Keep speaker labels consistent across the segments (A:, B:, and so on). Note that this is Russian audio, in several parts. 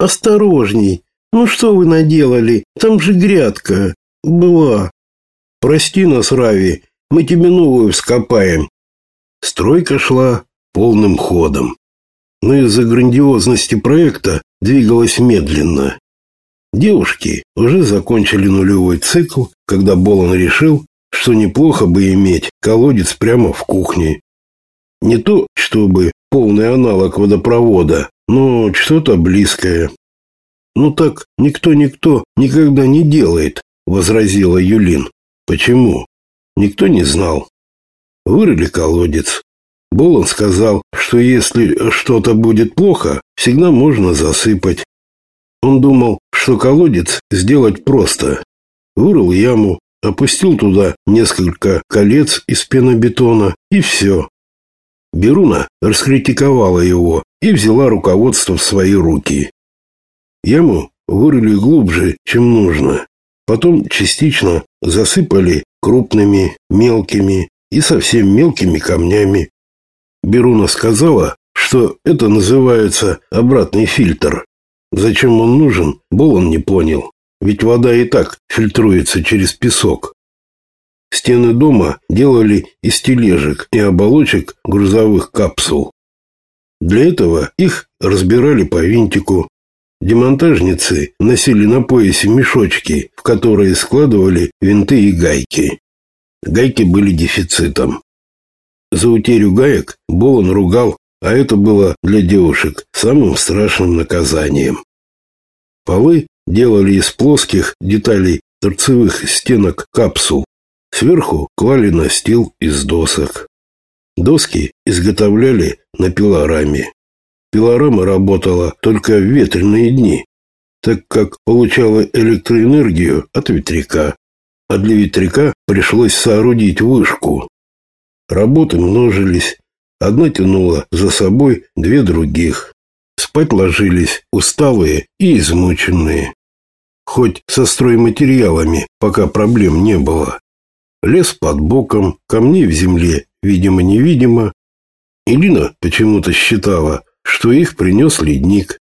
A: осторожней. Ну что вы наделали? Там же грядка. Была. Прости нас, Рави, мы тебе новую вскопаем. Стройка шла полным ходом. Но из-за грандиозности проекта двигалась медленно. Девушки уже закончили нулевой цикл, когда Болон решил, что неплохо бы иметь колодец прямо в кухне. Не то, чтобы полный аналог водопровода, но что-то близкое. «Ну так никто-никто никогда не делает», — возразила Юлин. «Почему?» Никто не знал. Вырыли колодец. Болон сказал, что если что-то будет плохо, всегда можно засыпать. Он думал, что колодец сделать просто. Вырыл яму, опустил туда несколько колец из пенобетона и все. Беруна раскритиковала его и взяла руководство в свои руки. Яму вырыли глубже, чем нужно. Потом частично засыпали крупными, мелкими и совсем мелкими камнями. Беруна сказала, что это называется обратный фильтр. Зачем он нужен, Болон не понял, ведь вода и так фильтруется через песок. Стены дома делали из тележек и оболочек грузовых капсул. Для этого их разбирали по винтику. Демонтажницы носили на поясе мешочки, в которые складывали винты и гайки. Гайки были дефицитом. За утерю гаек Болон ругал, а это было для девушек самым страшным наказанием. Полы делали из плоских деталей торцевых стенок капсул. Сверху клали настил из досок. Доски изготовляли на пилораме. Пилорама работала только в ветреные дни, так как получала электроэнергию от ветряка, а для ветряка пришлось соорудить вышку. Работы множились, одна тянула за собой две других. Спать ложились усталые и измученные. Хоть со стройматериалами пока проблем не было. Лес под боком, камней в земле, видимо-невидимо. Илина почему-то считала, что их принес ледник.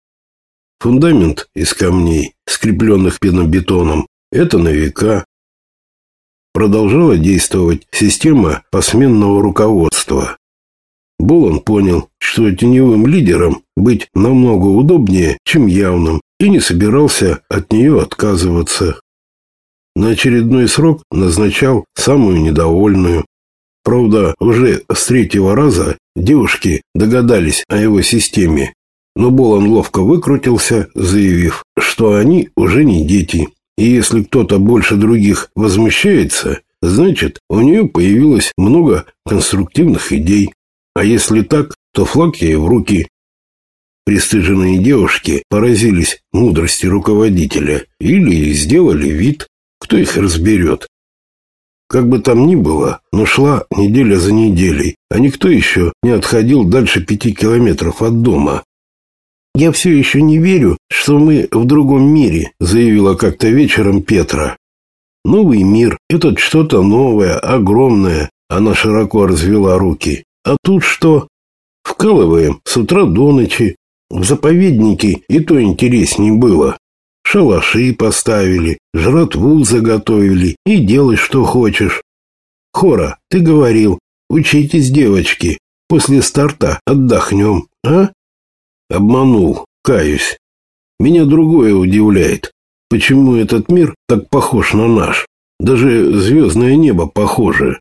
A: Фундамент из камней, скрепленных пенобетоном, это на века. Продолжала действовать система посменного руководства. Болон понял, что теневым лидером быть намного удобнее, чем явным, и не собирался от нее отказываться. На очередной срок назначал самую недовольную. Правда, уже с третьего раза девушки догадались о его системе, но Болон ловко выкрутился, заявив, что они уже не дети, и если кто-то больше других возмущается, значит, у нее появилось много конструктивных идей. А если так, то флаг ей в руки. Престыженные девушки поразились мудрости руководителя или сделали вид, кто их разберет. Как бы там ни было, но шла неделя за неделей, а никто еще не отходил дальше пяти километров от дома. «Я все еще не верю, что мы в другом мире», заявила как-то вечером Петра. «Новый мир – это что-то новое, огромное», она широко развела руки. «А тут что? Вкалываем с утра до ночи. В заповеднике и то интересней было. Шалаши поставили, жратву заготовили и делай, что хочешь. Хора, ты говорил, учитесь, девочки, после старта отдохнем, а? Обманул, каюсь. Меня другое удивляет. Почему этот мир так похож на наш? Даже звездное небо похоже.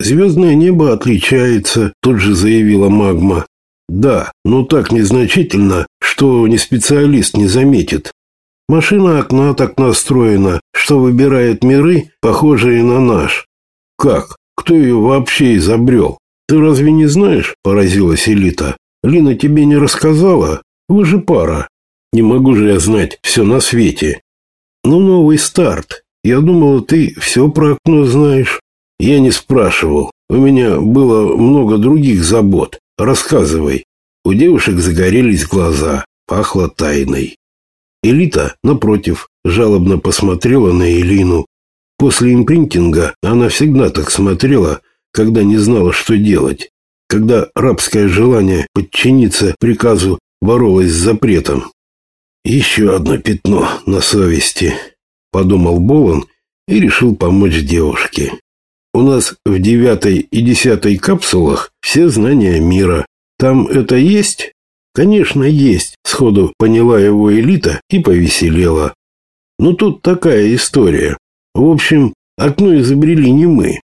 A: Звездное небо отличается, тут же заявила магма. Да, но так незначительно, что ни специалист не заметит. Машина окна так настроена, что выбирает миры, похожие на наш. Как? Кто ее вообще изобрел? Ты разве не знаешь? Поразилась Элита. Лина тебе не рассказала? Вы же пара. Не могу же я знать все на свете. Ну, новый старт. Я думала, ты все про окно знаешь. Я не спрашивал. У меня было много других забот. Рассказывай. У девушек загорелись глаза. Пахло тайной. Элита, напротив, жалобно посмотрела на Элину. После импринтинга она всегда так смотрела, когда не знала, что делать, когда рабское желание подчиниться приказу боролось с запретом. Еще одно пятно на совести, подумал Болон и решил помочь девушке. У нас в девятой и десятой капсулах все знания мира. Там это есть? Конечно, есть, сходу поняла его элита и повеселела. Но тут такая история. В общем, окно изобрели не мы.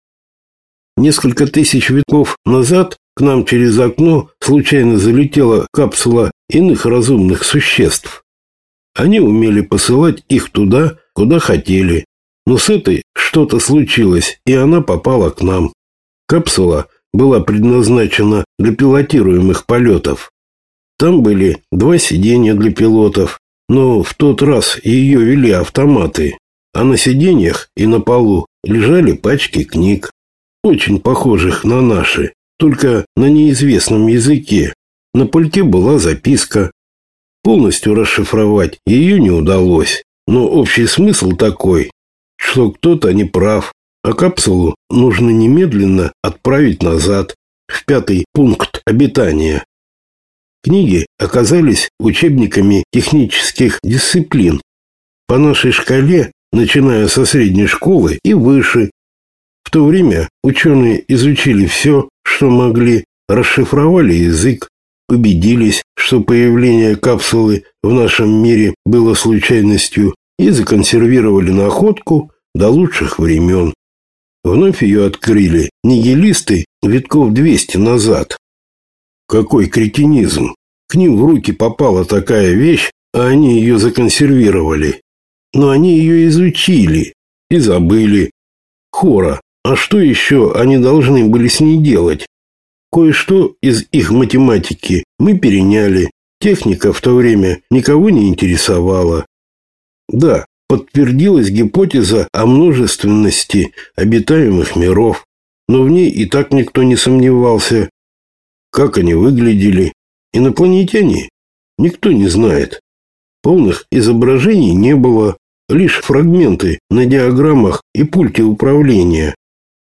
A: Несколько тысяч веков назад к нам через окно случайно залетела капсула иных разумных существ. Они умели посылать их туда, куда хотели. Но с этой что-то случилось, и она попала к нам. Капсула была предназначена для пилотируемых полетов. Там были два сиденья для пилотов, но в тот раз ее вели автоматы, а на сиденьях и на полу лежали пачки книг, очень похожих на наши, только на неизвестном языке. На пульте была записка, Полностью расшифровать ее не удалось, но общий смысл такой, что кто-то не прав, а капсулу нужно немедленно отправить назад, в пятый пункт обитания. Книги оказались учебниками технических дисциплин. По нашей шкале, начиная со средней школы и выше. В то время ученые изучили все, что могли, расшифровали язык, убедились, что появление капсулы в нашем мире было случайностью и законсервировали находку до лучших времен. Вновь ее открыли нигилисты витков 200 назад. Какой кретинизм! К ним в руки попала такая вещь, а они ее законсервировали. Но они ее изучили и забыли. Хора, а что еще они должны были с ней делать? Кое-что из их математики мы переняли. Техника в то время никого не интересовала. Да, подтвердилась гипотеза о множественности обитаемых миров, но в ней и так никто не сомневался. Как они выглядели? Инопланетяне? Никто не знает. Полных изображений не было, лишь фрагменты на диаграммах и пульте управления.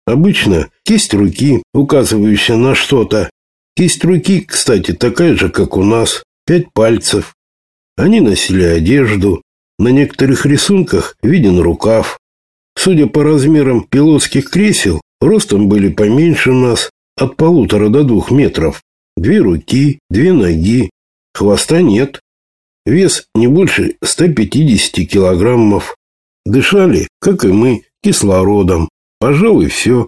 A: Обычно кисть руки, указывающая на что-то. Кисть руки, кстати, такая же, как у нас, пять пальцев. Они носили одежду. На некоторых рисунках виден рукав. Судя по размерам пилотских кресел, ростом были поменьше нас, от полутора до двух метров. Две руки, две ноги. Хвоста нет. Вес не больше 150 килограммов. Дышали, как и мы, кислородом. Пожалуй, все.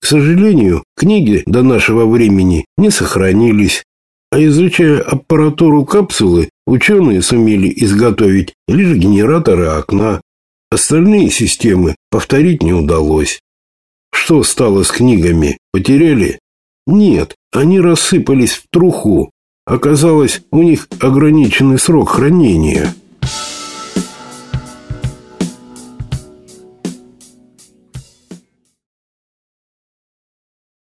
A: К сожалению, книги до нашего времени не сохранились, а изучая аппаратуру капсулы, ученые сумели изготовить лишь генераторы окна. Остальные системы повторить не удалось. Что стало с книгами? Потеряли? Нет, они рассыпались в труху. Оказалось, у них ограниченный срок хранения.